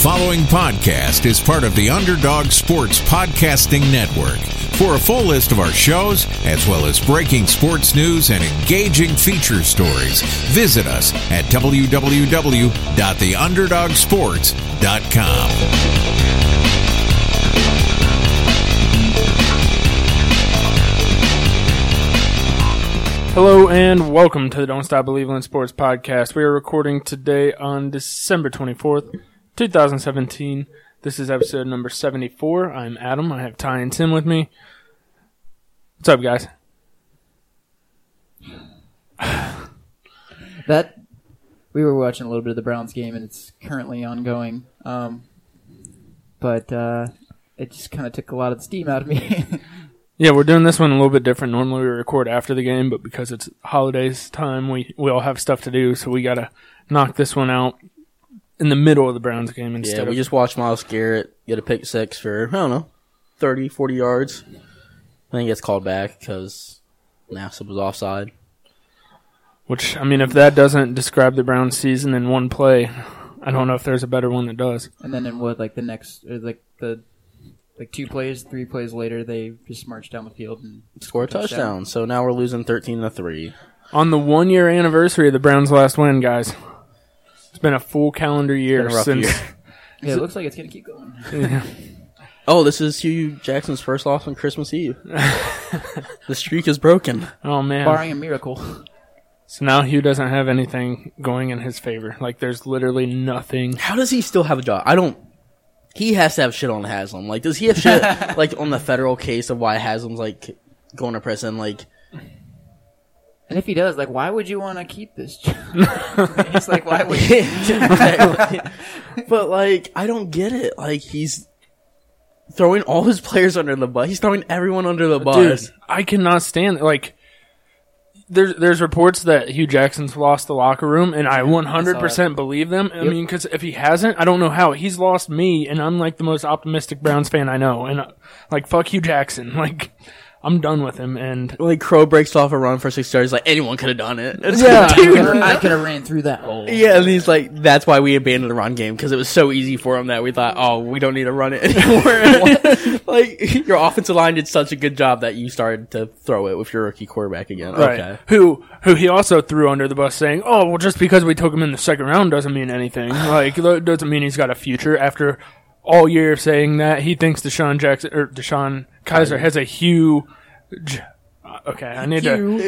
following podcast is part of the Underdog Sports Podcasting Network. For a full list of our shows, as well as breaking sports news and engaging feature stories, visit us at www.theunderdogsports.com. Hello and welcome to the Don't Stop Believing in Sports podcast. We are recording today on December 24th, 2017. This is episode number 74. I'm Adam. I have Ty and Tim with me. What's up, guys? That we were watching a little bit of the Browns game, and it's currently ongoing. Um, but uh, it just kind of took a lot of the steam out of me. Yeah, we're doing this one a little bit different. Normally we record after the game, but because it's holidays time, we, we all have stuff to do, so we gotta knock this one out in the middle of the Browns game instead Yeah, we of just watched Myles Garrett get a pick six for, I don't know, 30, 40 yards. I think gets called back because Nassib was offside. which I mean if that doesn't describe the Browns season in one play, I don't know if there's a better one that does. and then in what like the next, or like the like two plays, three plays later, they just marched down the field and Score a touchdown. So now we're losing 13 to 3. On the one year anniversary of the Browns' last win, guys. It's been a full calendar year Been a rough since. year. Yeah, it looks like it's gonna keep going. Oh, this is Hue Jackson's first loss on Christmas Eve. the streak is broken. Oh man! Barring a miracle. So now Hue doesn't have anything going in his favor. Like there's literally nothing. How does he still have a job? I don't. He has to have shit on Haslam. Like, does he have shit like on the federal case of why Haslam's like going to prison? Like, And if he does, like, why would you want to keep this job? it's like, why would you? But like, I don't get it. Like, he's throwing all his players under the bus. He's throwing everyone under the bus. Dude, I cannot stand like. There's there's reports that Hue Jackson's lost the locker room, and I 100% believe them. I mean, because if he hasn't, I don't know how. He's lost me, and I'm like the most optimistic Browns fan I know. And uh, like, fuck Hue Jackson. Like, I'm done with him. And Like Crow breaks off a run for six yards. Like anyone could have done it. It's Yeah. like, dude. I could have ran through that hole. Yeah, and he's like, that's why we abandoned the run game because it was so easy for him that we thought, oh, we don't need to run it anymore. like your offensive line did such a good job that you started to throw it with your rookie quarterback again. Right. Okay. Who who he also threw under the bus saying, "Oh, well just because we took him in the second round doesn't mean anything. like it doesn't mean he's got a future after all year of saying that he thinks DeShone Jackson or DeShone Kizer has a huge Okay, I need to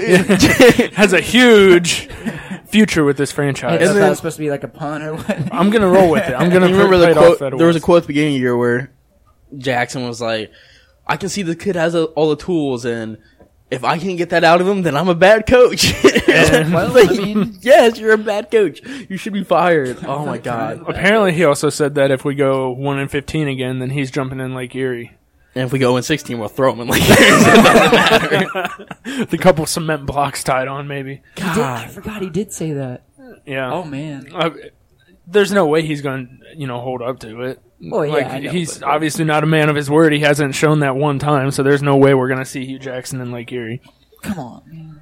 has a huge future with this I franchise. thought that supposed to be like a pun or what? I'm going to roll with it. I'm going to You remember the it off quote? that There was a quote at the beginning of the year where Jackson was like, "I can see the kid has a, all the tools, and if I can get that out of him, then I'm a bad coach." Well, Like, I mean- yes, you're a bad coach. You should be fired. Oh my god! Apparently, he also said that if we go one and fifteen again, then he's jumping in Lake Erie. And if we go in 16, we'll throw him in like. The couple cement blocks tied on, maybe. He did- I forgot he did say that. Yeah. Oh man. Uh, there's no way he's going to, you know, hold up to it. Well, yeah, like, I know, he's but- obviously not a man of his word. He hasn't shown that one time, so there's no way we're going to see Hue Jackson in Lake Erie. Come on, man.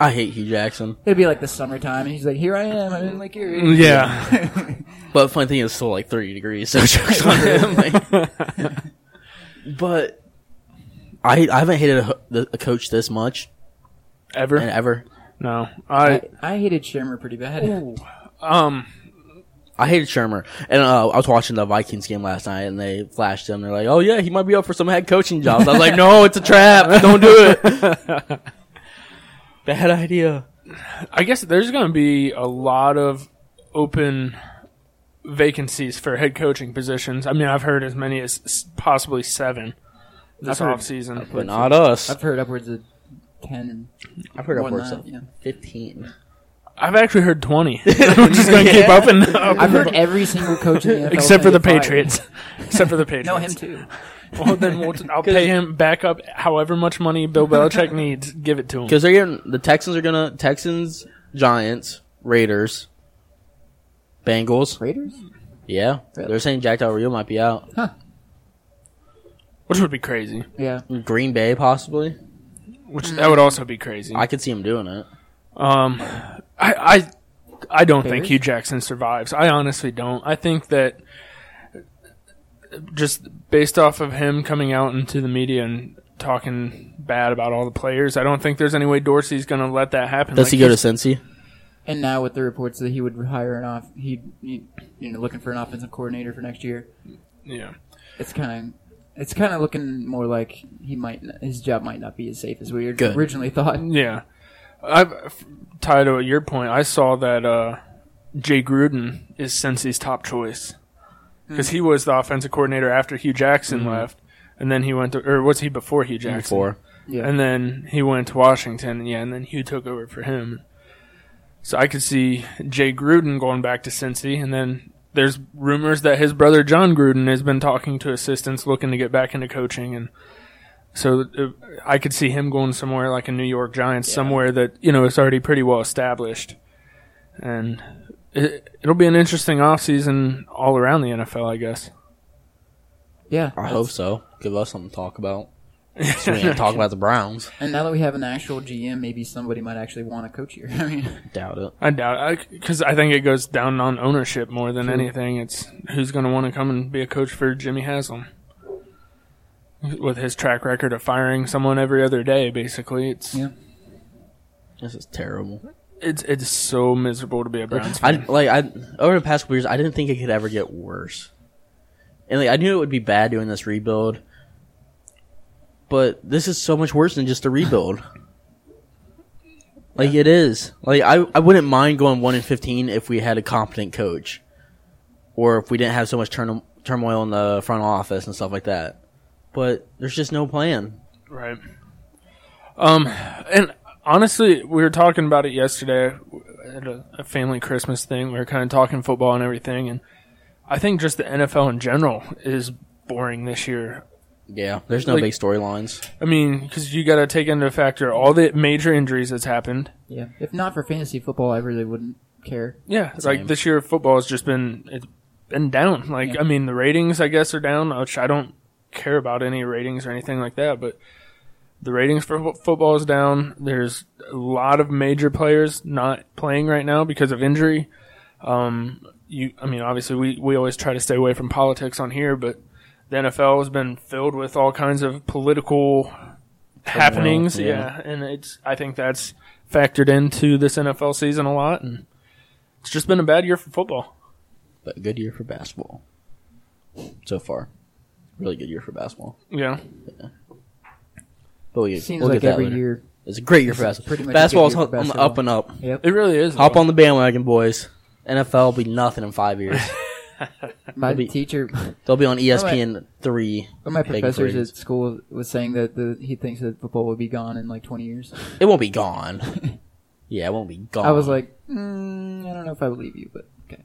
I hate Hue Jackson, It'd be like the summertime, and he's like, "Here I am, I'm in Lake Erie." Yeah. but funny thing is, it's still like 30 degrees, so jokes on him. Like, but I I haven't hated a, a coach this much Ever? and ever. No. I, I, I hated Shurmur pretty bad. um, I hated Shurmur, and uh, I was watching the Vikings game last night, and they flashed him. They're like, "Oh yeah, he might be up for some head coaching jobs." I was like, "No, it's a trap. Don't do it." Bad idea. I guess there's going to be a lot of open vacancies for head coaching positions. I mean, I've heard as many as possibly seven this I've heard- offseason. But not us. I've heard upwards of ten. I've heard upwards that, of yeah. fifteen. I've actually heard 20. I'm just going to keep up and up. I've heard every single coach in the NFL Except for the. Patriots. Except for the Patriots. No, him too. Well, then we'll, I'll pay him back up however much money Bill Belichick needs. Give it to him. Because they're getting the Texans are gonna Texans, Giants, Raiders, Bengals. Raiders. Yeah, Really? they're saying Jack Del Rio might be out. Huh. Which would be crazy. Yeah. Green Bay possibly. Which that would also be crazy. I could see him doing it. Um, I I I don't think Bears? Hue Jackson survives. I honestly don't. I think that just based off of him coming out into the media and talking bad about all the players, I don't think there's any way Dorsey's going to let that happen. Does Like, he go to he's- Cincy? And now with the reports that he would hire an off, he, he you know looking for an offensive coordinator for next year. Yeah. It's kind of it's kind of looking more like he might his job might not be as safe as we Good. originally thought. Yeah. I've tied to your point. I saw that uh, Jay Gruden is Cincy's top choice because he was the offensive coordinator after Hue Jackson left, and then he went to or was he before Hue Jackson? Before. Yeah, And then he went to Washington, yeah, and then Hue took over for him. So I could see Jay Gruden going back to Cincy, and then there's rumors that his brother Jon Gruden has been talking to assistants looking to get back into coaching, and so uh, I could see him going somewhere like a New York Giants, somewhere that you know is already pretty well established, and it, it'll be an interesting offseason all around the NFL, I guess. yeah. I hope so. Give us something to talk about. So we ain't talk about the Browns. And now that we have an actual GM, maybe somebody might actually want to coach here. I mean, Doubt it. I doubt it. because I, think it goes down on ownership more than anything. It's who's going to want to come and be a coach for Jimmy Haslam with his track record of firing someone every other day. Basically, it's Yeah. This is terrible. it's it's so miserable to be a Browns I fan. like I over the past couple years. I didn't think it could ever get worse, and like I knew it would be bad doing this rebuild. But this is so much worse than just a rebuild. Like it is. Like I, I wouldn't mind going one in fifteen if we had a competent coach, or if we didn't have so much turn- turmoil in the front office and stuff like that. But there's just no plan. Right. Um, and honestly, we were talking about it yesterday at a, a family Christmas thing. We were kind of talking football and everything, and I think just the NFL in general is boring this year. Yeah, there's no Like- big storylines. I mean, because you got to take into factor all the major injuries that's happened. yeah. If not for fantasy football, I really wouldn't care. Yeah, it's Same. like this year football has just been it's been down. Like Yeah. I mean, the ratings I guess are down, which I don't care about any ratings or anything like that. But the ratings for fo- football is down. There's a lot of major players not playing right now because of injury. Um, you, I mean, obviously we we always try to stay away from politics on here, but the NFL has been filled with all kinds of political happenings. yeah. yeah, and it's I think that's factored into this NFL season a lot, and it's just been a bad year for football. But a good year for basketball so far. Really good year for basketball. Yeah, But we, Seems we'll like get that every later. year. It's a great year for It's basketball. pretty much a good Basketball's on for on the up and up. Yep. it really is. Hop though. on the bandwagon, boys. NFL will be nothing in five years. My It'll be- teacher, They'll be on ESPN three. one my Big professors at school was saying that the, he thinks that football will be gone in like 20 years. It won't be gone. yeah, it won't be gone. I was like, mm, I don't know if I believe you, but okay.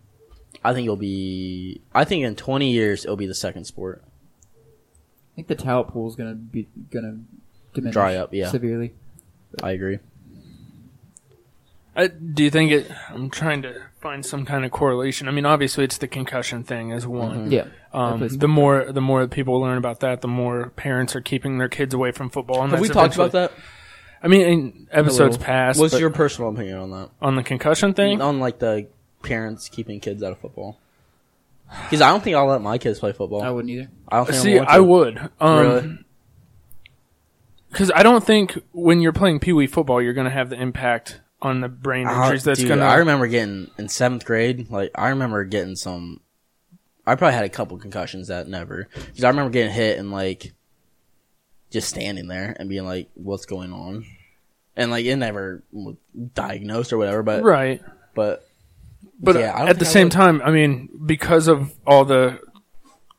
I think it'll be. I think in twenty years it'll be the second sport. I think the talent pool is gonna be gonna diminish Dry up, yeah. severely. I agree. I, do you think it? I'm trying to find some kind of correlation. I mean, obviously, it's the concussion thing as one. Yeah, Um, the more the more people learn about that, the more parents are keeping their kids away from football. And Have we talked about that? I mean, in episodes past. What's your personal opinion on that? on the concussion thing? On like the parents keeping kids out of football. Because I don't think I'll let my kids play football. I wouldn't either. I don't think See, want I would. Um, Really? Because I don't think when you're playing pee wee football, you're going to have the impact on the brain injuries that's dude, going to. I remember getting in seventh grade. Like I remember getting some. I probably had a couple concussions that never. Because I remember getting hit and like, just standing there and being like, "What's going on?" And like it never was diagnosed or whatever. But Right. but But Yeah, at the same would. time, I mean, because of all the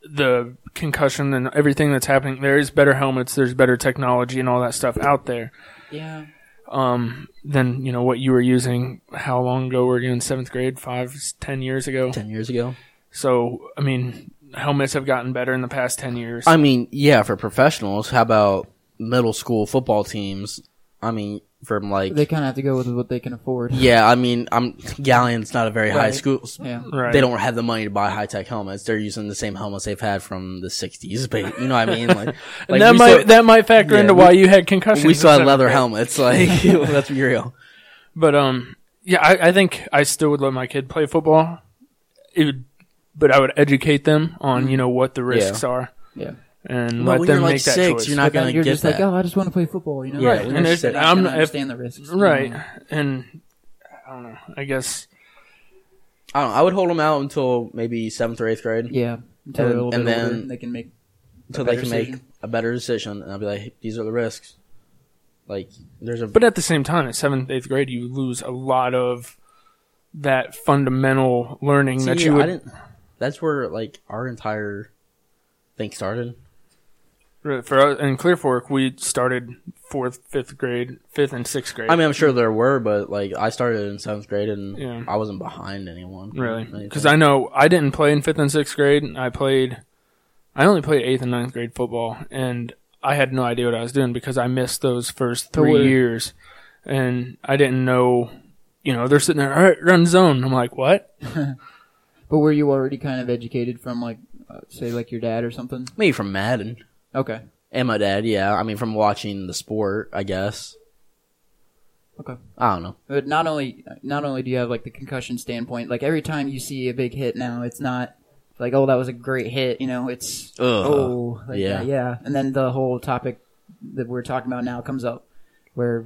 the concussion and everything that's happening, there is better helmets, there's better technology and all that stuff out there. Yeah, Um, than you know what you were using. How long ago were you in seventh grade? Five, ten years ago. ten years ago. So I mean, helmets have gotten better in the past ten years. I mean, yeah, for professionals. How about middle school football teams? I mean, from like they kind of have to go with what they can afford. yeah. I mean, I'm Galion's not a very high Right. school. Yeah. right. They don't have the money to buy high tech helmets. They're using the same helmets they've had from the '60s. But you know what I mean? Like, like And that we might still, that might factor Yeah, into we- why you had concussions. we still had leather seventh grade. helmets. Like, let's be real. But um, yeah, I, I think I still would let my kid play football. It would but I would educate them on you know what the risks are Yeah. And But let them you're like make that six, choice. you're not gonna you're get just that. like, oh, I just want to play football, you know? Yeah, Right. when And you're sitting- I'm not if- the risks. right, know? and I don't know. I guess I don't know. I would hold them out until maybe seventh or eighth grade Yeah. Until they're a little And- and older, then- they can make. until a they better can make decision. a better decision, and I'll be like, these are the risks. Like, there's a But at the same time, at seventh, eighth grade, you lose a lot of that fundamental learning that you would. I didn't. That's where like our entire thing started. For us, in Clear Fork, we started fourth, fifth grade, fifth and sixth grade. I mean, I'm sure there were, but like I started in seventh grade, and Yeah. I wasn't behind anyone. really, because I know I didn't play in fifth and sixth grade. I played. I only played eighth and ninth grade football, and I had no idea what I was doing because I missed those first three what- years, and I didn't know. You know, they're sitting there, all right, run zone. I'm like, what? But were you already kind of educated from like, uh, say, like your dad or something? maybe from Madden Okay. and my dad. Yeah, I mean from watching the sport, I guess. Okay. I don't know. But not only not only do you have like the concussion standpoint, like every time you see a big hit now, it's not like oh that was a great hit, you know, it's Ugh. oh like, Yeah. yeah yeah, and then the whole topic that we're talking about now comes up where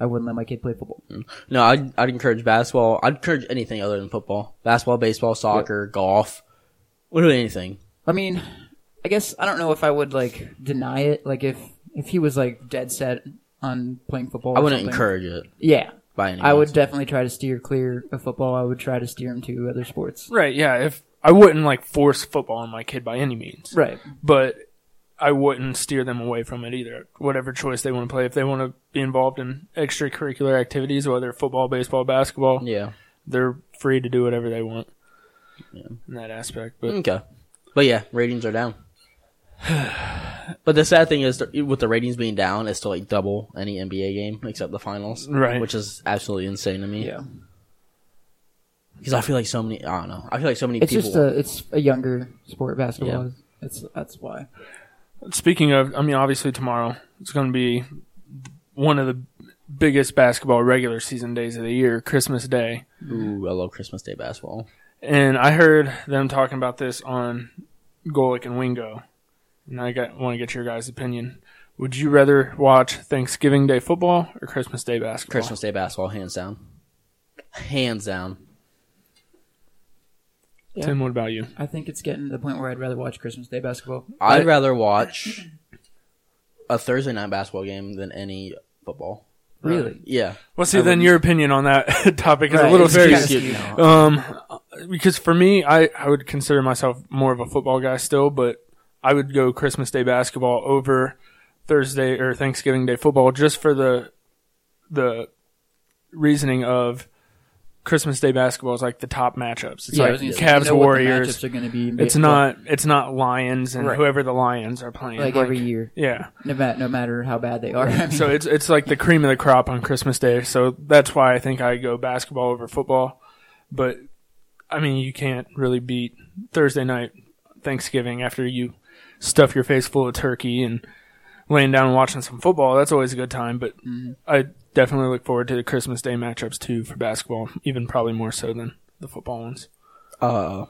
I wouldn't let my kid play football. Mm. No, I'd, I'd encourage basketball. I'd encourage anything other than football. Basketball, baseball, soccer, golf, literally anything. I mean, I guess I don't know if I would like deny it. Like if if he was like dead set on playing football, I wouldn't something. encourage it Yeah, by any I would means. definitely try to steer clear of football. I would try to steer him to other sports. Right? Yeah. If I wouldn't like force football on my kid by any means, Right. but I wouldn't steer them away from it either. Whatever choice they want to play, if they want to be involved in extracurricular activities, whether football, baseball, basketball, Yeah. they're free to do whatever they want yeah. in that aspect. But Okay. But yeah, ratings are down. but the sad thing is, with the ratings being down, it's still like double any NBA game except the finals, Right. Which is absolutely insane to me. Yeah. Because I feel like so many, I don't know, I feel like so many It's people. just a it's a younger sport basketball. Yeah. It's that's why. speaking of, I mean, obviously tomorrow it's going to be one of the biggest basketball regular season days of the year, Christmas Day. Ooh, I love Christmas Day basketball. And I heard them talking about this on Golic and Wingo, and I got want to get your guys' opinion. Would you rather watch Thanksgiving Day football or Christmas Day basketball? Christmas Day basketball, hands down, hands down. Tim, what about you? I think it's getting to the point where I'd rather watch Christmas Day basketball. I'd rather watch a Thursday night basketball game than any football. Really? Yeah, Well, see, I then would- your opinion on that topic is a little it's skewed. skewed. skewed. Um, because for me, I, I would consider myself more of a football guy still, but I would go Christmas Day basketball over Thursday or Thanksgiving Day football just for the the reasoning of Christmas Day basketball is like the top matchups. It's Yeah, I like was gonna say, Cavs you know what the Warriors. matchups are going to be. It's not it's not Lions and Right. whoever the Lions are playing. like every year, Yeah. no, ma- no matter how bad they are. I mean, So it's it's like the cream of the crop on Christmas Day. So that's why I think I go basketball over football. But I mean, you can't really beat Thursday night Thanksgiving after you stuff your face full of turkey and laying down and watching some football. That's always a good time. But I definitely look forward to the Christmas Day matchups too for basketball, even probably more so than the football ones. uh,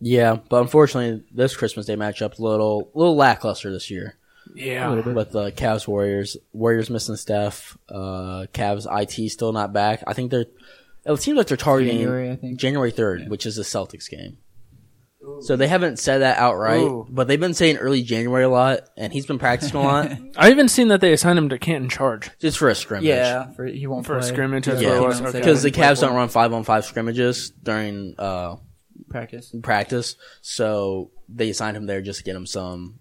yeah. But unfortunately, this Christmas Day matchup's a little, little lackluster this year. Yeah. with the Cavs Warriors. Warriors missing Steph. Uh, Cavs IT still not back. I think they're. It seems like they're targeting January, I think. January third, which is the Celtics game. So they haven't said that outright, Ooh. but they've been saying early January a lot, and he's been practicing a lot I even seen that they assigned him to Canton Charge. just for a scrimmage. yeah, for, he won't For a play. scrimmage, Yeah, that's what it he was, won't okay. because the Cavs don't run five on five scrimmages during uh, practice. practice, so they assigned him there just to get him some.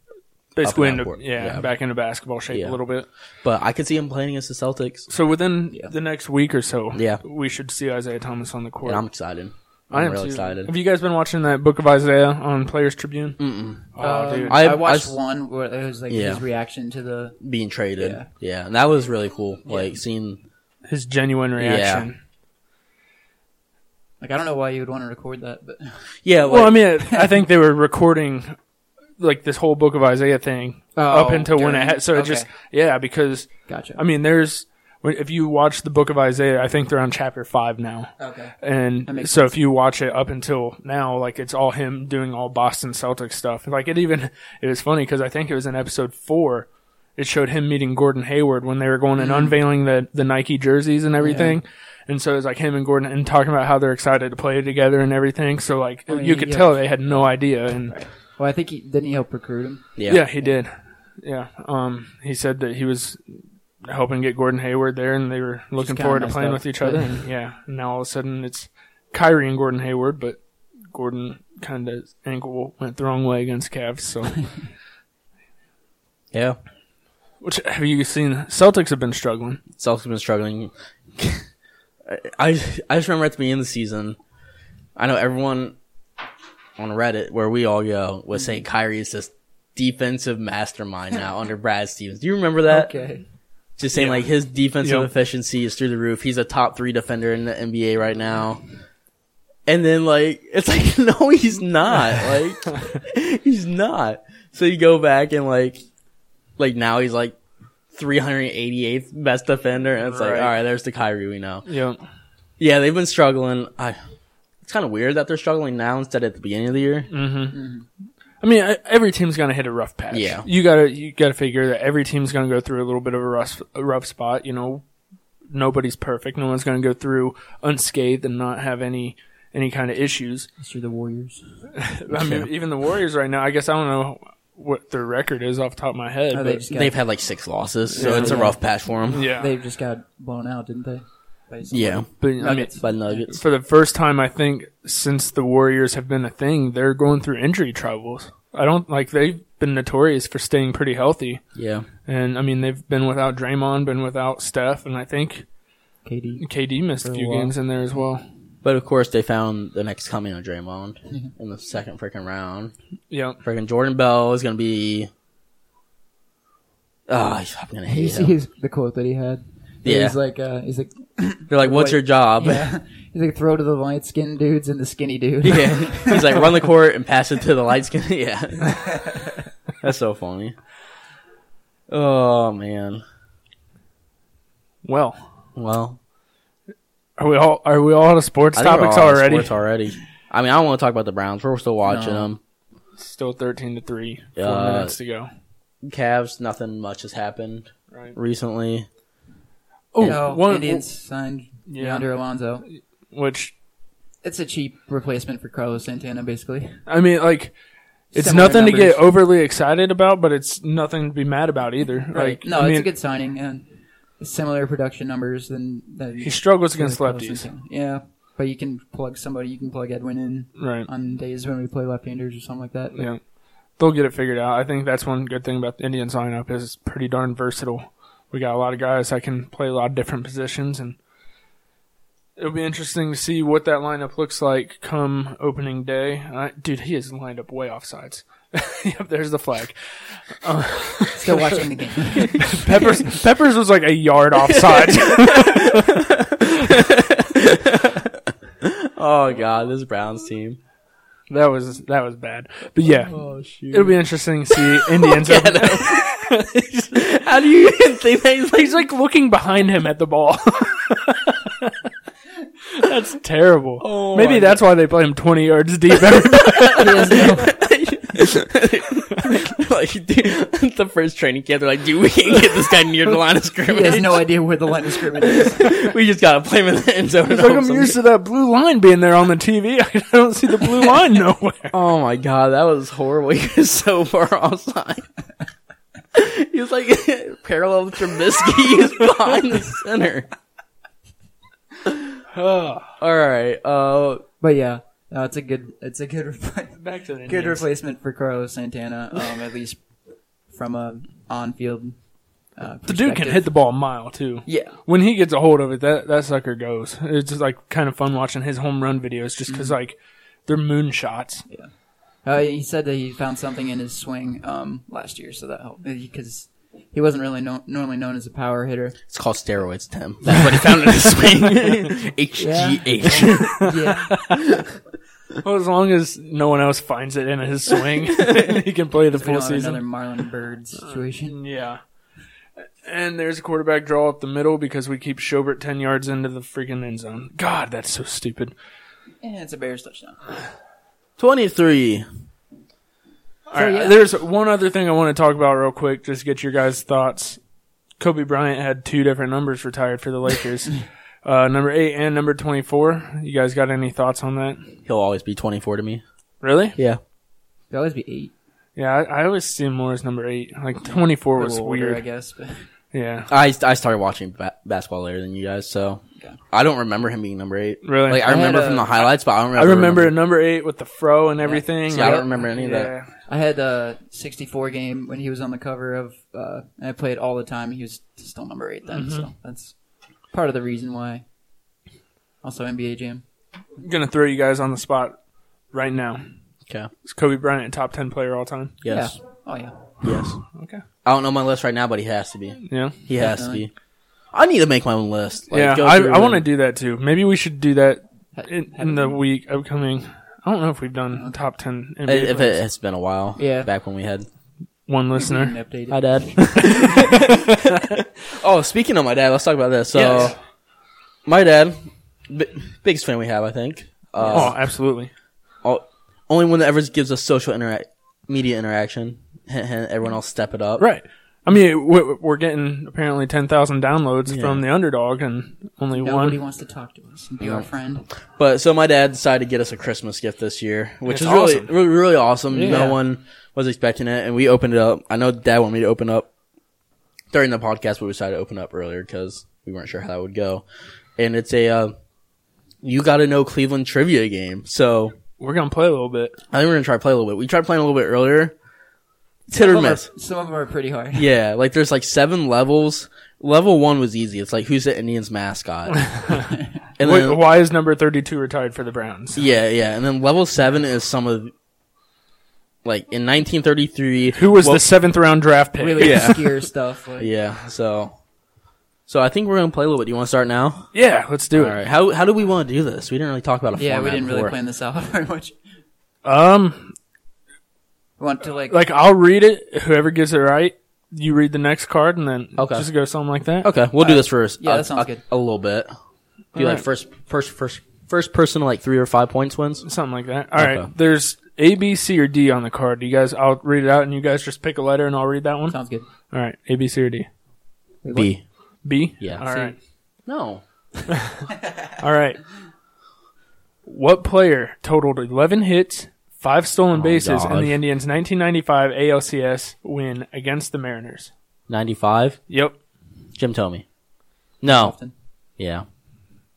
Basically, into, yeah, Yeah. back into basketball shape Yeah. a little bit. But I could see him playing against the Celtics, So within Yeah. the next week or so, Yeah. we should see Isaiah Thomas on the court. and I'm excited. I I'm am real too. excited. Have you guys been watching that Book of Isaiah on Players Tribune? Mm-mm. Oh, Um, dude. I, I- watched I- one where it was like Yeah. his reaction to the. being traded. Yeah. Yeah. and that was really cool. Like seeing His genuine reaction. Like I don't know why you would want to record that, but yeah. Like, Well, I mean, I think they were recording like this whole Book of Isaiah thing Oh, up until when it during- had. So it okay. just yeah, because gotcha. I mean, there's when- if you watch the book of Isaiah, I think they're on chapter five now. Okay. And makes so if you watch it up until now, like it's all him doing all Boston Celtics stuff. Like it even, it was funny because I think it was in episode four, it showed him meeting Gordon Hayward when they were going and unveiling the, the Nike jerseys and everything. And so it was like him and Gordon and talking about how they're excited to play together and everything. So like mean, you could yeah. tell they had no idea. And Well, I think he didn't he help recruit him. Yeah. yeah, he did. Yeah. Um, he said that he was helping get Gordon Hayward there, and they were looking forward to playing up, with each other. And yeah, now all of a sudden it's Kyrie and Gordon Hayward, but Gordon kind of ankle went the wrong way against Cavs. So, Yeah. which have you seen? Celtics have been struggling. Celtics have been struggling. I I just remember at the beginning of the season, I know everyone on Reddit where we all go was saying Kyrie is this defensive mastermind now under Brad Stevens. Do you remember that? Okay. Just saying Yeah. like his defensive Yep. efficiency is through the roof. He's a top three defender in the NBA right now. And then like it's like no, he's not. Like he's not. So you go back and like like now he's like 388th best defender, and it's like all right, there's the Kyrie we know. Yeah, Yeah, they've been struggling. I. It's kind of weird that they're struggling now instead of at the beginning of the year. Mm-hmm. Mm-hmm. I mean I- every team's gonna hit a rough patch. Yeah. you gotta you gotta figure that every team's gonna go through a little bit of a rough a rough spot. You know, nobody's perfect. No one's gonna go through unscathed and not have any any kind of issues. Through the Warriors. I mean, even the Warriors right now. I guess I don't know what their record is off the top of my head. Oh, they but just got, They've had like six losses, so Yeah. it's a rough patch for them. yeah, they just got blown out, didn't they? By somebody. Yeah, but I mean, by Nuggets. for the first time, I think since the Warriors have been a thing, they're going through injury troubles. I don't like they've been notorious for staying pretty healthy, Yeah, and I mean they've been without Draymond, been without Steph, and I think KD. KD missed a For a few while. games in there as well. but of course they found the next coming of Draymond in the second freaking round. Yeah, Freaking Jordan Bell is gonna be. Ah, I'm gonna You hate see him. his, the quote that he had. Yeah. He's like, uh, he's like, They're like, "What's your job?" yeah. He's like, throw to the light skinned dudes and the skinny dude. Yeah. He's like, run the court and pass it to the light skin. yeah. That's so funny. Oh, man. well, Well, are we all are we all on sports I think we're topics all out already? Sports already. I mean, I don't want to talk about the Browns. We're still watching No. them. Still thirteen to three. Four Uh, minutes to go. Cavs, nothing much has happened Right. recently. Oh, no, one- Indians signed Yeah. Yonder Alonso. which It's a cheap replacement for Carlos Santana, basically. I mean, like, it's Similar nothing to get overly excited about, but it's nothing to be mad about either. Like, no, I it's mean, a good signing and similar production numbers than than he struggles against lefties, Yeah, but you can plug somebody. You can plug Edwin in right? on days when we play left-handers or something like that. Yeah, they'll get it figured out. I think that's one good thing about the Indians lineup is it's pretty darn versatile. We got a lot of guys that can play a lot of different positions, and it'll be interesting to see what that lineup looks like come opening day. I, dude, he is lined up way off sides. yep, there's the flag. Uh, Still watching the game. Peppers Peppers was like a yard off sides. Oh, God, this Browns team. that was that was bad. But yeah, Oh, shoot. it'll be interesting to see Indians. How do you even think that he's like, He's like looking behind him at the ball. that's terrible. Oh Maybe my that's why they play him 20 yards deep. every- He like, dude, the first training camp, they're like, dude, we can't get this guy near the line of scrimmage." he has no idea where the line of scrimmage is. we just gotta play him in the end zone. It's like I'm some- used to that blue line being there on the TV. I don't see the blue line nowhere. Oh my god, that was horrible. He was so far offside. He was like parallel to Trubisky. He was behind the center. All right. Uh, But yeah, no, it's a good, it's a good, repl- Back to the good Indians. replacement for Carlos Santana. Um, at least from a on-field. Uh, The dude can hit the ball a mile too. Yeah, When he gets a hold of it, that that sucker goes. It's just like kind of fun watching his home run videos, just because like they're moon shots. Uh, he said that he found something in his swing um, last year, so that helped because he wasn't really known, normally known as a power hitter. it's called steroids, Tim. That's what he found in his swing. HGH. Yeah, Well, as long as no one else finds it in his swing, he can play the full don't have season. another Marlon Byrd situation. Yeah. And there's a quarterback draw up the middle because we keep Schobert 10 yards into the freaking end zone. God, that's so stupid. And it's a Bears touchdown. 23. All right, yeah. There's one other thing I want to talk about real quick, just get your guys' thoughts. Kobe Bryant had two different numbers retired for the Lakers. uh, number 8 and number 24. You guys got any thoughts on that? He'll always be 24 to me. Really? Yeah. It'll always be eight. Yeah, I, I always see him more as number 8. Like 24 was little older, weird. I guess. But Yeah. I, I started watching ba- basketball later than you guys, so Okay. I don't remember him being number eight. Really? Like I, I remember a- from the highlights, but I don't remember. I remember. remember number 8 with the fro and everything. See, I don't remember any of that. yeah. I had a 64 game when he was on the cover of, uh, and I played all the time. He was still number eight then, so that's part of the reason why. Also, NBA Jam. I'm going to throw you guys on the spot right now. Okay. Is Kobe Bryant a top 10 player all time? Yes. Yeah. Oh yeah. Yes. Okay. I don't know my list right now, but he has to be. Yeah. He has to be. I need to make my own list. Like, yeah, go I, I want to do that too. Maybe we should do that in, in the week upcoming. I don't know if we've done top 10 NBA If it has been a while. Yeah. Back when we had. one listener. updated. Hi, Dad. oh, speaking of my dad, let's talk about this. So, Yes. my dad, b- biggest fan we have, I think. Oh, Uh, absolutely. all- only one that ever gives us social interact, media interaction. Hint, hint, Everyone else step it up. Right. I mean, we- we're getting apparently 10,000 downloads Yeah. from the underdog and only Nobody one. Nobody wants to talk to us and be our friend. But so my dad decided to get us a Christmas gift this year, which That's is really, awesome. really, really awesome. Yeah. No one was expecting it, and we opened it up. I know Dad wanted me to open up during the podcast, but we decided to open up earlier because we weren't sure how that would go. And it's a uh, you got to know Cleveland trivia game. So We're going to play a little bit. I think we're gonna try to play a little bit. We tried playing a little bit earlier. It's hit or Some of miss. them are- Some of them are pretty hard. Yeah, like there's like seven levels. Level one was easy. It's like who's the Indians mascot, and Wait, why is number 32 retired for the Browns? Yeah, yeah, and then level seven is some of like in 1933. Who was well, the seventh round draft pick? Really Yeah. obscure stuff. Like, Yeah, so so I think we're gonna play a little bit. Do you want to start now? Yeah, let's do All it. right. How how do we want to do this? We didn't really talk about a Yeah, we didn't really plan this out very much. Um, We want to like, like I'll read it. Whoever gets it right, you read the next card, and then Okay. just go something like that. Okay, we'll do this first. Yeah, a, that sounds a, good. A little bit. Do you like Alright. first first first first person to like three or five points wins. Something like that. All right. Okay. There's A, B, C, or D on the card. You guys, I'll read it out, and you guys just pick a letter, and I'll read that one. sounds good. All right. A, B, C, or D. Wait, what? B. B. Yeah. All C. right. No. All right. What player totaled 11 hits, five stolen Oh, bases in the Indians' 1995 ALCS win against the Mariners? Ninety five. Yep. Jim Thome. No. Often. Yeah.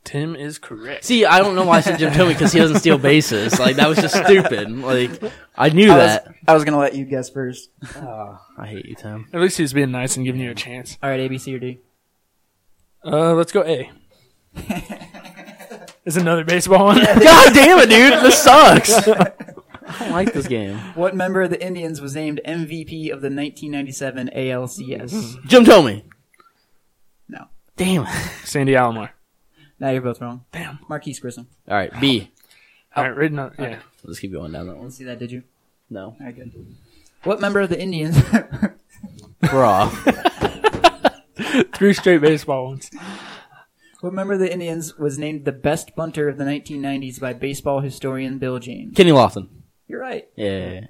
Tim is correct. See, I don't know why I said Jim Thome because he doesn't steal bases. Like that was just stupid. Like I knew I was, that. I was gonna let you guess first. I hate you, Tim. At least he's being nice and giving you a chance. All right, A, B, C, or D. Uh, let's go A. is another baseball one? God damn it, dude! This sucks. I don't like this game. What member of the Indians was named MVP of the 1997 ALCS? Mm-hmm. Jim Thome. No. Damn. Sandy Alomar. Now you're both wrong. Damn. Marquis Grissom. All right, B. All right, read another. Yeah. Let's keep going down that one. Didn't see that, did you? No, All right, good. What member of the Indians? bra. Three straight baseball ones. what member of the Indians was named the best bunter of the 1990s by baseball historian Bill James? Kenny Lofton. You're right. Yeah.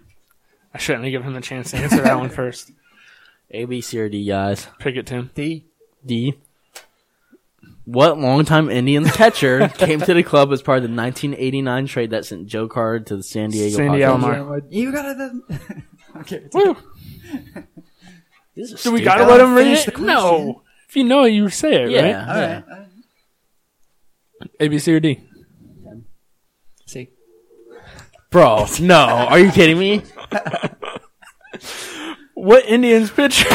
I shouldn't have given him the chance to answer that one first. A, B, C, or D, guys. Pick it, Tim. D. D. What longtime Indians catcher came to the club as part of the 1989 trade that sent Joe Carter to the San Diego Sandy Padres? Alomar. You gotta. The... okay. Woo. This is Do we gotta Gotta let him read finish it? the No. If you know it, you say it, Yeah. right? All right. all right. A, B, C, or D. See. Bro, no. Are you kidding me? What Indians pitcher?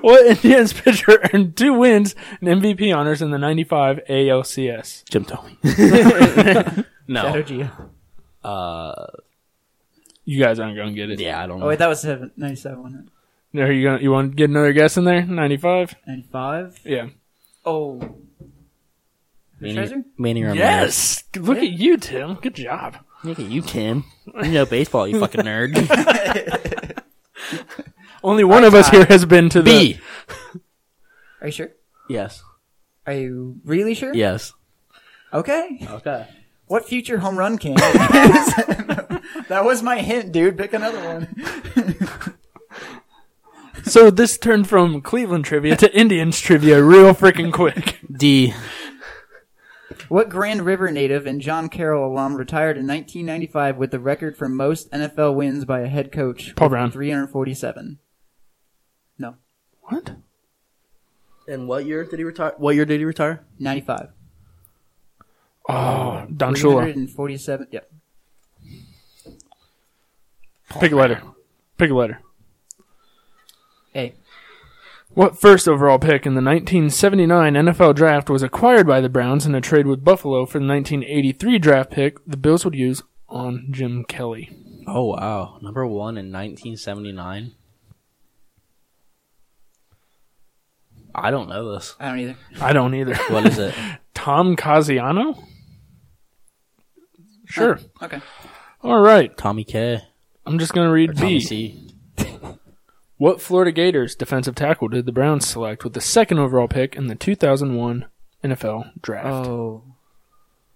what Indians pitcher earned two wins and MVP honors in the '95 ALCS? Jim Thome. No. Gio. Uh, You guys aren't gonna get it. yeah, I don't know. Oh wait, that was seven, 97, wasn't it? Are you gonna? You want to get another guess in there? '95. 95. Yeah. Oh. Manny, Manny Ramirez. Yes. Look at you, Tim. Good job. Look at you, Tim. You know baseball, you fucking nerd. Only one of us here has been to the. B. Are you sure? Yes. Are you really sure? Yes. Okay. Okay. What future home run king? that was my hint, dude. Pick another one. So this turned from Cleveland trivia to Indians trivia real freaking quick. D. What Grand River native and John Carroll alum retired in 1995 with the record for most NFL wins by a head coach? Paul with Brown. 347. No, What? And what year did he retire? What year did he retire? 95. Oh, Don Shula. 347. Yep. Pick a letter. Pick a letter. A. What first overall pick in the 1979 NFL draft was acquired by the Browns in a trade with Buffalo for the 1983 draft pick the Bills would use on Jim Kelly? Oh wow, number one in 1979. I don't know this. I don't either. I don't either. What is it? Tom Cousineau? Sure. Oh, okay. All right. Tommy K. I'm just going to read Tommy B. C. What Florida Gators defensive tackle did the Browns select with the second overall pick in the 2001 NFL draft? Oh.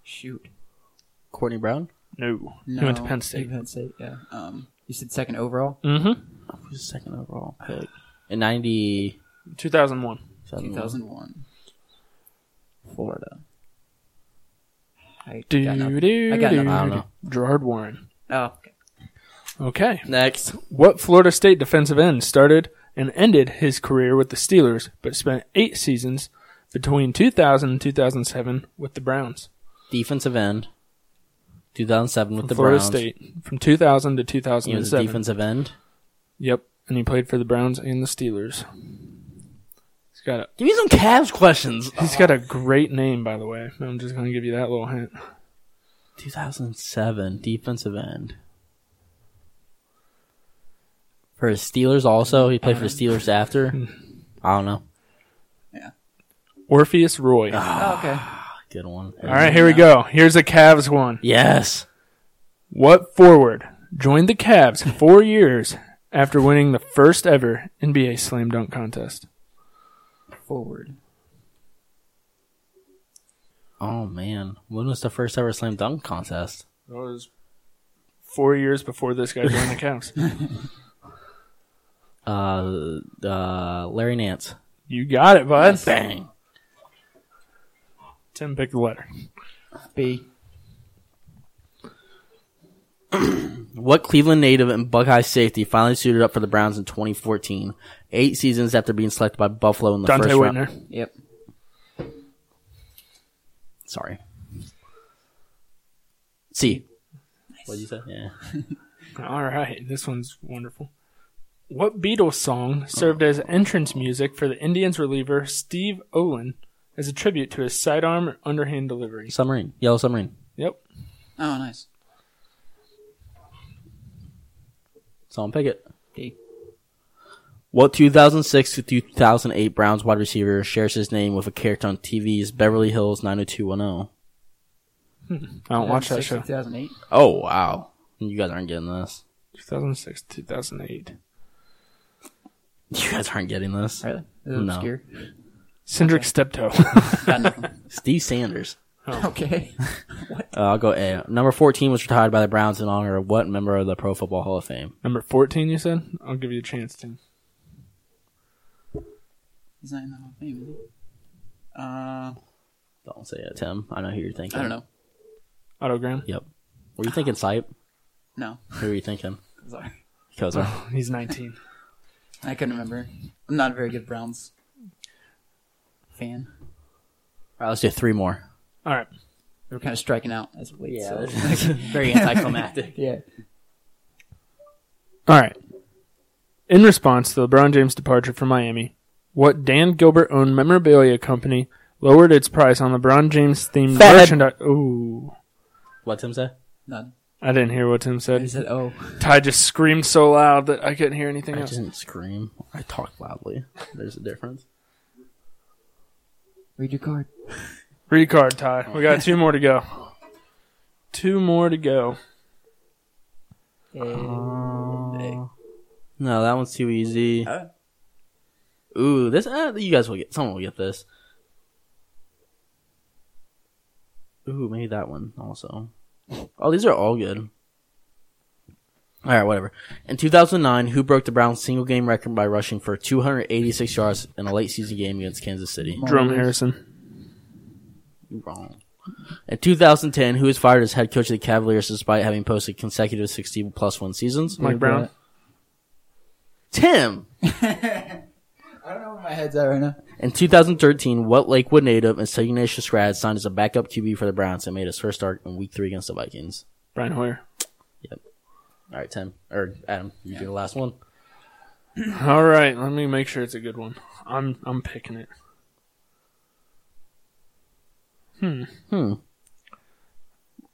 Shoot. Courtney Brown. No. No. He went to Penn State. Penn State, yeah. Um, you said second overall? Mm-hmm. Who's the second overall pick? In 90. 2001. 2001. Florida. I Do, got nothing. do, I got do, nothing. I don't know. Gerard Warren. Oh, okay. Next. What Florida State defensive end started and ended his career with the Steelers, but spent eight seasons between 2000 and 2007 with the Browns? Defensive end. 2007 with the Florida Browns. State from 2000 to 2007. He was a 2007. defensive end. Yep, and he played for the Browns and the Steelers. He's got a Give me some Cavs questions. he's got a great name, by the way. I'm just gonna give you that little hint. 2007 defensive end. For his Steelers also, he played for the Steelers after. Hmm. I don't know. Yeah. Orpheus Roye. Ah, oh, okay. Good one. All right, here we go. Here's a Cavs one. Yes. What forward joined the Cavs four years after winning the first ever NBA slam dunk contest? Forward. Oh man, when was the first ever slam dunk contest? That was four years before this guy joined the Cavs. Uh, uh, Larry Nance. You got it, bud. Bang. Tim, pick the letter. B. What Cleveland native and Buckeye safety finally suited up for the Browns in 2014, eight seasons after being selected by Buffalo in the Donte first round? Whitner. Yep. Sorry. C. What did you say? Yeah. All right, this one's wonderful. What Beatles song served as entrance music for the Indians reliever Steve Olin as a tribute to his sidearm underhand delivery? Submarine. Yellow Submarine. Yep. Oh, nice. Someone pick it. D. What 2006 to 2008 Browns wide receiver shares his name with a character on TV's Beverly Hills 90210? I don't watch that show. 2008. Oh, wow. You guys aren't getting this. 2006, 2008. You guys aren't getting this. Really? Is it No. obscure? Syndric Steptoe. Got nothing. Steve Sanders. okay. Uh, I'll go A. Number 14 was retired by the Browns in honor of what member of the Pro Football Hall of Fame? Number 14, you said? I'll give you a chance, Tim. He's not in the Hall of Fame, is he? Uh, Don't say it, Tim. I know who you're thinking. I don't know. Otto Graham? Yep. Were you thinking Sipe? No. Who were you thinking? Sorry. Kosar. He's 19. I couldn't remember. I'm not a very good Browns fan. All right, let's do three more. All right. We were kind of striking out as we late. Yeah, so. this very anticlimactic. yeah. All right. In response to LeBron James' departure from Miami, what Dan Gilbert owned memorabilia company lowered its price on the LeBron James themed Fathead. merchandise? Ooh. What Tim say? None. I didn't hear what Tim said. He said. said, "Oh, Ty just screamed so loud that I couldn't hear anything I else. didn't scream. I talk loudly. There's a difference. read your card." Read your card, Ty. We got two more to go. Two more to go. A. No, that one's too easy. Uh, Ooh, this uh, you guys will get. Someone will get this. Ooh, maybe that one also. Oh, these are all good. All right, whatever. In 2009, who broke the Browns' single game record by rushing for 286 yards in a late season game against Kansas City? Jerome Harrison. Wrong. In 2010, who was fired as head coach of the Cavaliers despite having posted consecutive 60 plus one seasons? Mike Brown. Tim. I don't know where my head's at right now. In 2013, what Lakewood native and Saint Ignatius grad signed as a backup QB for the Browns and made his first start in Week Three against the Vikings? Brian Hoyer. Yep. All right, Tim or Adam, you do the last one. All right, let me make sure it's a good one. I'm I'm picking it. Hmm. I You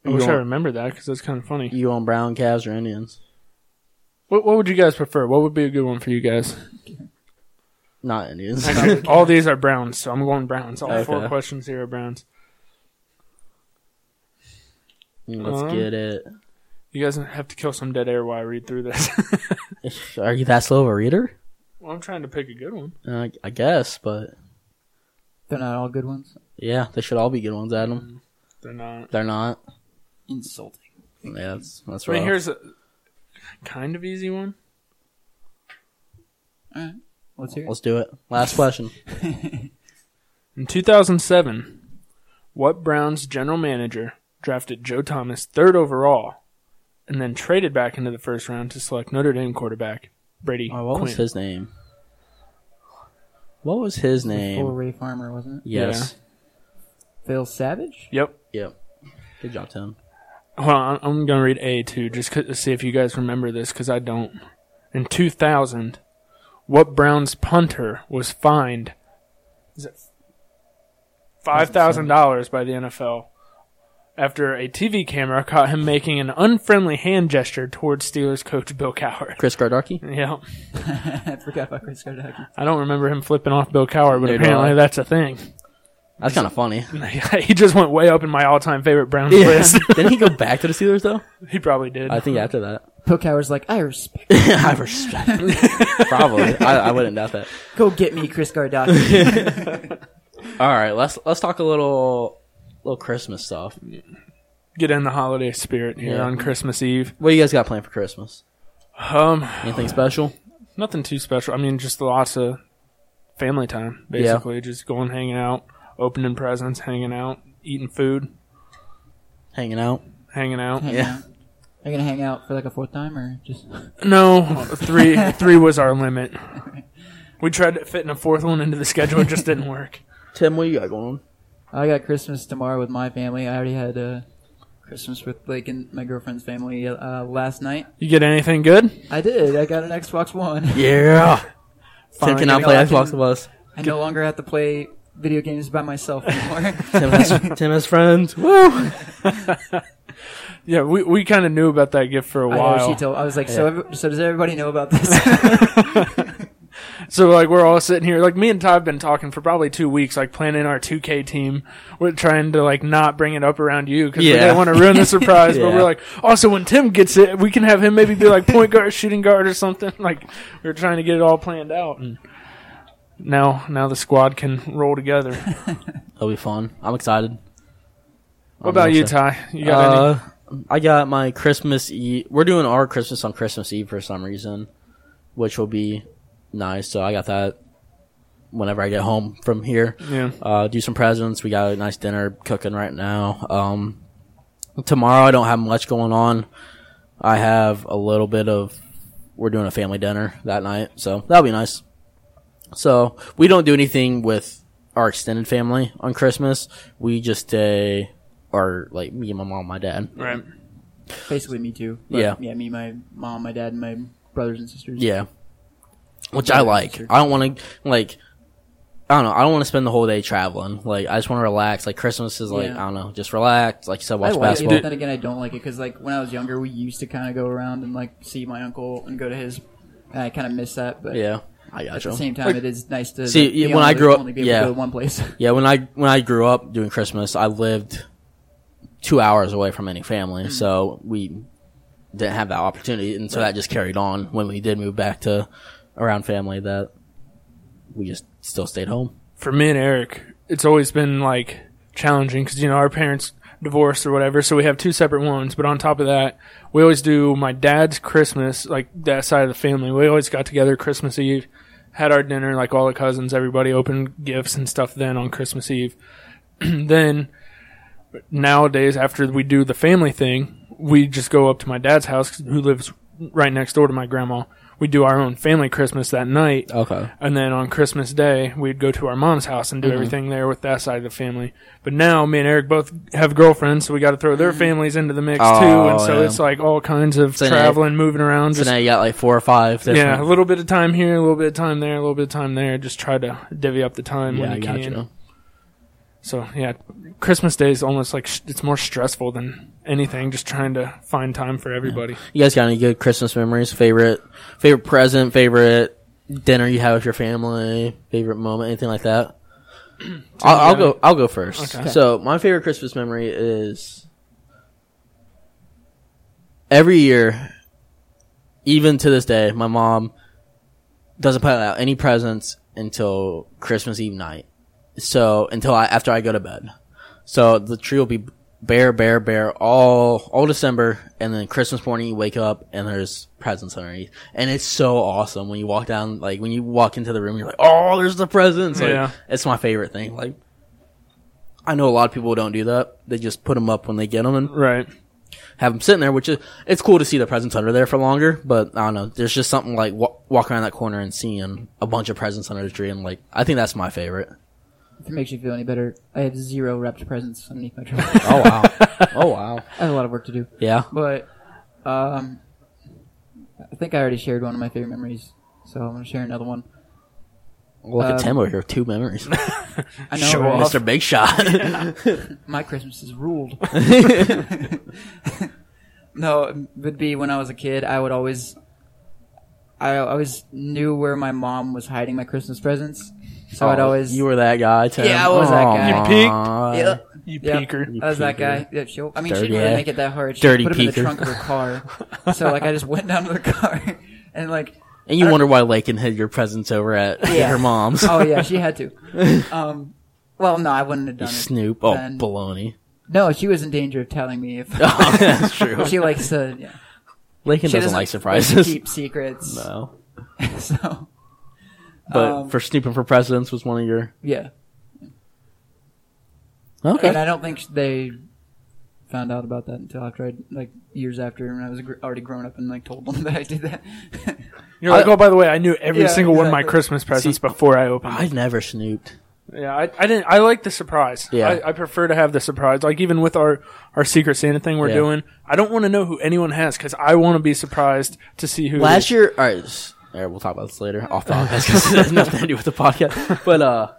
wish I going- remembered that because that's kind of funny. You on Brown, Cavs, or Indians? What what would you guys prefer? What would be a good one for you guys? Not Indians. Actually, all these are Browns, so I'm going Browns. All four questions here are Browns. Let's Um, get it. You guys have to kill some dead air while I read through this. Are you that slow of a reader? well, I'm trying to pick a good one. Uh, I guess, but They're not all good ones. yeah, they should all be good ones, Adam. They're not. They're not. Insulting. Yeah, that's that's I mean, right. here's a kind of easy one. All right. Let's hear it. Let's do it. Last question. In 2007, what Browns general manager drafted Joe Thomas third overall and then traded back into the first round to select Notre Dame quarterback Brady Oh, what Quinn? was his name? What was his Before name? Ray Farmer, wasn't it? Yes. Phil Savage? Yep. Yep. Good job, Tim. Hold on, I'm I'm gonna read A too, just to see if you guys remember this, because I don't. In 2000, what Browns punter was fined? Is it five thousand dollars by the NFL after a TV camera caught him making an unfriendly hand gesture towards Steelers coach Bill Cowher? Chris Gardocki? Yeah, I forgot about Chris Gardocki. I don't remember him flipping off Bill Cowher, but Neither apparently I. that's a thing. That's kind of funny. he just went way up in my all-time favorite Browns Yeah. list. Didn't he go back to the Steelers though? he probably did. I think after that. Bill Cowher's like, I respect. I respect. Probably. I, I wouldn't doubt that. Go get me, Chris Gardocki. All right, let's let's talk a little little Christmas stuff. Get in the holiday spirit here Yeah. on Christmas Eve. What you guys got planned for Christmas? Um, Anything special? Nothing too special. I mean, just lots of family time, basically. Just going, hanging out, opening presents, hanging out, eating food, Hanging out. hanging out. Yeah. Out. Are you gonna hang out for like a fourth time or just? No, three three was our limit. We tried to fit in a fourth one into the schedule, it just didn't work. Tim, what you got going on? I got Christmas tomorrow with my family. I already had uh, Christmas with Blake and my girlfriend's family uh, last night. You get anything good? I did. I got an Xbox One. Yeah. Tim Finally cannot play I can- Xbox with us. I no longer have to play video games by myself anymore. Tim has, Tim has friends. Woo! Yeah, we, we kind of knew about that gift for a I know while. she told. I was like, so every, so does everybody know about this? So like we're all sitting here, like me and Ty have been talking for probably two weeks, like planning our 2K team. We're trying to like not bring it up around you because we Yeah. didn't want to ruin the surprise. But Yeah. we're like, also when Tim gets it, we can have him maybe be like point guard, shooting guard, or something. Like we're trying to get it all planned out, and now now the squad can roll together. That'll be fun. I'm excited. What about you, Ty? You got any? Uh, I got my Christmas Eve. We're doing our Christmas on Christmas Eve for some reason, which will be nice. So I got that whenever I get home from here. Yeah, Uh, do some presents. We got a nice dinner cooking right now. Um, tomorrow I don't have much going on. I have a little bit of. We're doing a family dinner that night, so that'll be nice. So we don't do anything with our extended family on Christmas. We just stay, or like me and my mom, and my dad. right. Basically, me too. But, Yeah. yeah. Me, my mom, my dad, and my brothers and sisters. Yeah. Which I like. I don't want to like. I don't know. I don't want to spend the whole day traveling. Like I just want to relax. Like Christmas is like Yeah. I don't know, just relax. Like you said, I watch like basketball. it, but then again, I don't like it because like when I was younger, we used to kind of go around and like see my uncle and go to his. And I kind of miss that, but Yeah, I at got the same time, it is nice to See, like, be when I to grew up- only be able yeah. to go to one place. Yeah, when I when I grew up doing Christmas, I lived two hours away from any family, mm-hmm. so we didn't have that opportunity, and so that just carried on when we did move back to around family. That we just still stayed home. For me and Eric, it's always been like challenging because you know our parents divorced or whatever, so we have two separate ones. But on top of that, we always do my dad's Christmas, like that side of the family. We always got together Christmas Eve, had our dinner, like all the cousins, everybody opened gifts and stuff. Then on Christmas Eve, then nowadays after we do the family thing, we just go up to my dad's house, who lives right next door to my grandma. We do our own family Christmas that night. Okay. And then on Christmas Day, we'd go to our mom's house and do mm-hmm. everything there with that side of the family. But now, me and Eric both have girlfriends, so we got to throw their mm. families into the mix too. Oh, And so yeah. it's like all kinds of So now- traveling, moving around. So Just now you got like four or five. yeah, a little bit of time here, a little bit of time there, a little bit of time there. Just try to divvy up the time yeah, when you got can. you. So yeah, Christmas Day is almost like sh- it's more stressful than anything. Just trying to find time for everybody. You guys got any good Christmas memories? Favorite, favorite present, favorite dinner you had with your family, favorite moment, anything like that? I'll, I'll go. I'll go first. Okay. So my favorite Christmas memory is every year, even to this day, my mom doesn't put out any presents until Christmas Eve night. So until I after I go to bed. So the tree will be bare, bare, bare all all December, and then Christmas morning you wake up and there's presents underneath, and it's so awesome when you walk down like when you walk into the room, you're like, oh, there's the presents. Like, Yeah. it's my favorite thing. Like, I know a lot of people don't do that; they just put them up when they get them and Right. have them sitting there, which is it's cool to see the presents under there for longer. But I don't know, there's just something like wa- walking around that corner and seeing a bunch of presents under the tree, and like I think that's my favorite. If it makes you feel any better, I have zero wrapped presents underneath my tree. Oh wow, oh wow, I have a lot of work to do. yeah. But um, I think I already shared one of my favorite memories, so I'm gonna share another one. Look at Um, Tim over here, two memories. I know Show right? Mr. Big Shot. my Christmas is ruled. no, it would be when I was a kid. I would always, I always knew where my mom was hiding my Christmas presents, so I'd Oh, always. You were that guy, Tim. Yeah, I was that guy. You peeked? Aw. yeah, You yeah, peeker. I was that guy. Yeah, she, I mean, she Dirty didn't really ass. make it that hard. She Dirty put him in the peeker. trunk of her car. so like, I just went down to the car and like, And you wonder why Lakin hid your presents over at Yeah. her mom's. oh yeah, she had to. Um, well, no, I wouldn't have You done it. Snoop. Oh, Then- baloney. No, she was in danger of telling me if Oh, that's true. she likes to. Yeah. Lakin She doesn't like like to surprises. keep secrets. No. so But Um, for snooping for presidents was one of your. yeah, Okay. and I don't think they found out about that until after I like years after when I was already grown up and like told them that I did that. You're like, I- oh, by the way, I knew every Yeah, single one of my. Christmas presents before I opened. I never snooped. Yeah, I, I didn't. I like the surprise. Yeah. I, I prefer to have the surprise. Like even with our our Secret Santa thing we're Yeah. doing, I don't want to know who anyone has because I want to be surprised to see who. Last year, all right, s- all right, we'll talk about this later off the podcast because it has nothing to do with the podcast. But uh,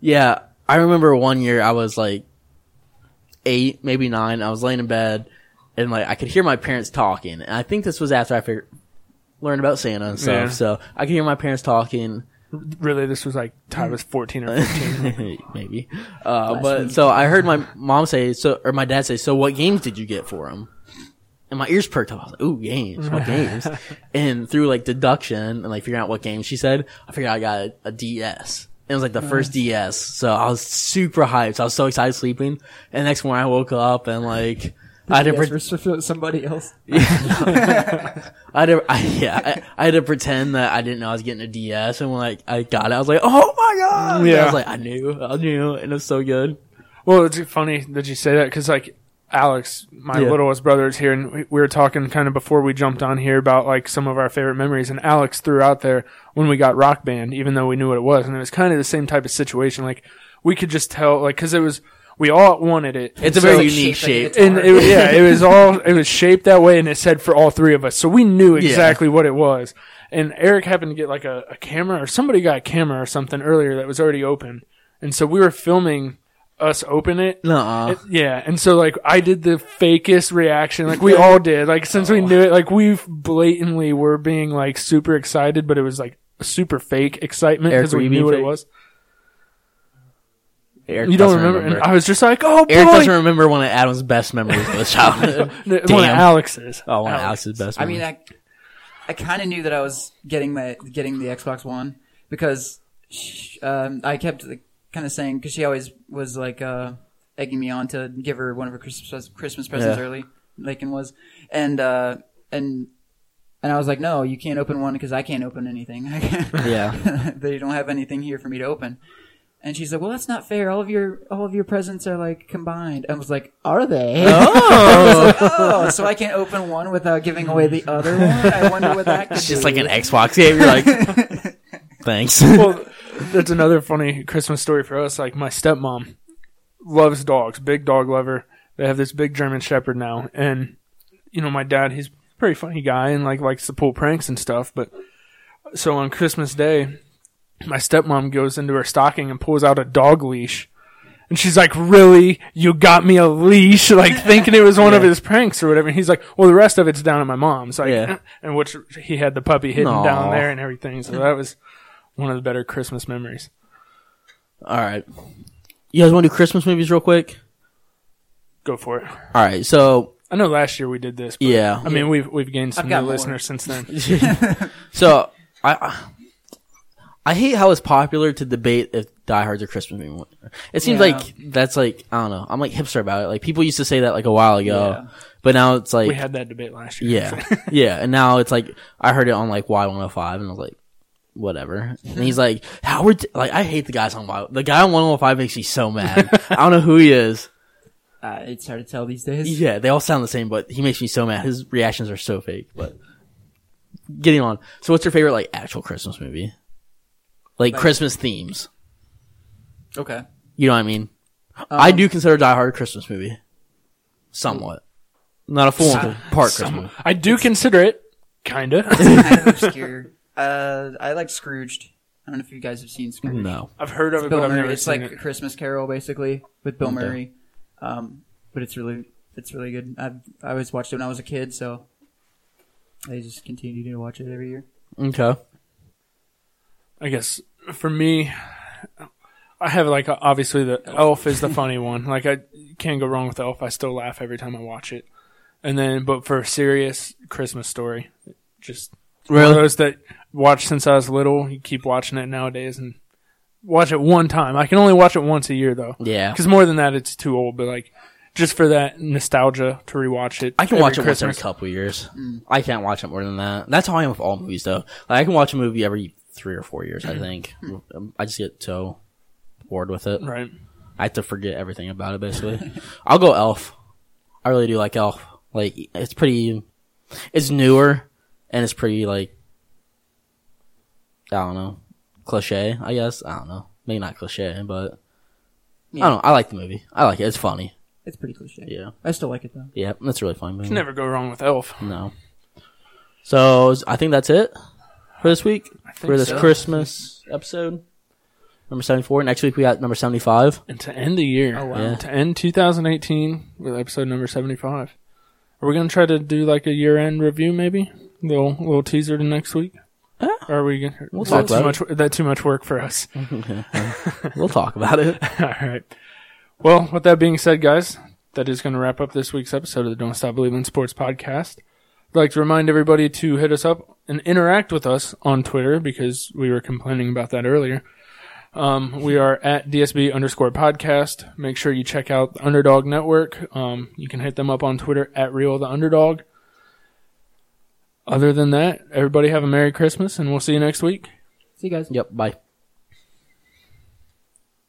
yeah, I remember one year I was like eight, maybe nine. I was laying in bed and like I could hear my parents talking, and I think this was after I figured, learned about Santa and stuff. Yeah. So I could hear my parents talking. really this was like Ty was fourteen or fifteen. maybe. Uh, but so I heard my mom say so, or my dad say, "So what games did you get for him?" And my ears perked up. I was like, "Ooh, games! What games?" and through like deduction and like figuring out what games she said, I figured I got a, a DS. It was like the first DS, so I was super hyped. I was so excited sleeping. And next morning I woke up and like I had to pre- Yes, for somebody else. I had to, I, yeah, I, I had to pretend that I didn't know I was getting a DS, and when like I got it, I was like, "Oh my god!" And I was like, "I knew, I knew," and it was so good. well, it's funny that you say that because like Alex, my Yeah. littlest brother, is here, and we, we were talking kind of before we jumped on here about like some of our favorite memories, and Alex threw out there when we got Rock Band, even though we knew what it was, and it was kind of the same type of situation. Like we could just tell, like because it was we all wanted it. It's a So- very like unique shaped like shape. and it, yeah, it was all it was shaped that way, and it said for all three of us, so we knew exactly what it was. And Eric happened to get like a, a camera, or somebody got a camera or something earlier that was already open, and so we were filming us open it. Nuh-uh. It- yeah, and so like I did the fakest reaction, like we all did, like since we knew it, like we blatantly were being like super excited, but it was like super fake excitement Eric, because were we you knew being what it fake? was. Eric You don't doesn't remember? And I was just like, oh boy, Eric doesn't remember one of Adam's best memories of his childhood. one of Damn. Alex's. Oh, one of Alex's best. I Memories. mean, I, I kind of knew that I was getting the getting the Xbox One because sh um, I kept like, kind of saying because she always was like uh, egging me on to give her one of her Christmas Christmas presents Yeah. early. Lakin was, and uh, and and I was like, no, you can't open one because I can't open anything. Yeah. they don't have anything here for me to open. And she's like, "Well, that's not fair. All of your all of your presents are like combined." I was like, "Are they?" oh, oh, so I can't open one without giving away the other one. I wonder what that could it's just do. like an Xbox game. You're like, thanks. well, that's another funny Christmas story for us. Like my stepmom loves dogs, big dog lover. They have this big German Shepherd now, and you know my dad, he's a pretty funny guy and like likes to pull pranks and stuff. But so on Christmas Day, my stepmom goes into her stocking and pulls out a dog leash. And she's like, "Really? You got me a leash?" Like thinking it was one of his pranks or whatever. And he's like, "Well, the rest of it's down at my mom's." Like, Yeah. and which he had the puppy hidden Aw. down there and everything. So that was one of the better Christmas memories. All right. You guys want to do Christmas movies real quick? Go for it. All right. So I know last year we did this. But yeah. I mean, we've we've gained some I've new got more. listeners since then. So I I hate how it's popular to debate if Die Hard's a Christmas movie. It seems Yeah. like that's like I don't know. I'm like hipster about it. Like people used to say that like a while ago, Yeah. but now it's like we had that debate last year. yeah, yeah. And now it's like I heard it on like Y105, and I was like, whatever. And he's like, Howard. Like I hate the guys on Y. The guy on 105 makes me so mad. I don't know who he is. Uh, it's hard to tell these days. Yeah, they all sound the same, but he makes me so mad. His reactions are so fake. But getting on. So, what's your favorite like actual Christmas movie? Like, Like- Christmas themes. Okay. You know what I mean? I Um, do consider Die Hard a Christmas movie, somewhat. Not a full Some- part Some- Christmas. I do consider it kinda. kind of obscure. Uh, I like Scrooged. I don't know if you guys have seen Scrooge. No. I've heard of it, Bill but I've Murray. never It's seen like a it. Christmas Carol, basically, with Bill Okay. Murray. Um, but it's really, it's really good. I've I always watched it when I was a kid, so I just continue to watch it every year. Okay. I guess for me, I have like obviously the Elf is the funny one. Like I can't go wrong with Elf. I still laugh every time I watch it. And then, but for a serious Christmas story, just one Really? of those that watch since I was little. You keep watching it nowadays and watch it one time. I can only watch it once a year though, Yeah. because more than that, it's too old. But like, just for that nostalgia to rewatch it. I can watch it once every couple years. I can't watch it more than that. That's how I am with all movies, though. Like I can watch a movie every three or four years. I think. Um, I just get so bored with it. Right. I have to forget everything about it. Basically, I'll go Elf. I really do like Elf. Like it's pretty. It's newer, and it's pretty like. I don't know, cliche. I guess I don't know. Maybe not cliche, but I don't know. I like the movie. I like it. It's funny. It's pretty cliche. Yeah, I still like it though. yeah. That's a really funny movie. Can never go wrong with Elf. No. So I think that's it for this week for this so. Christmas episode. Number seventy four. Next week we got number seventy five. And to end the year, Oh, wow. Yeah. to end 2018 with episode number 75. Are we gonna try to do like a year-end review, maybe? Little little teaser to next week. Yeah. Or are we gonna? We'll talk that too much. Is that too much work for us? We'll talk about it. All right. Well, with that being said, guys, that is going to wrap up this week's episode of the Don't Stop Believing Sports podcast. I'd like to remind everybody to hit us up and interact with us on Twitter because we were complaining about that earlier. Um, we are at DSB underscore podcast. Make sure you check out the Underdog Network. Um, you can hit them up on Twitter at Real the Underdog. Other than that, everybody have a Merry Christmas and we'll see you next week. See you guys. Yep. Bye.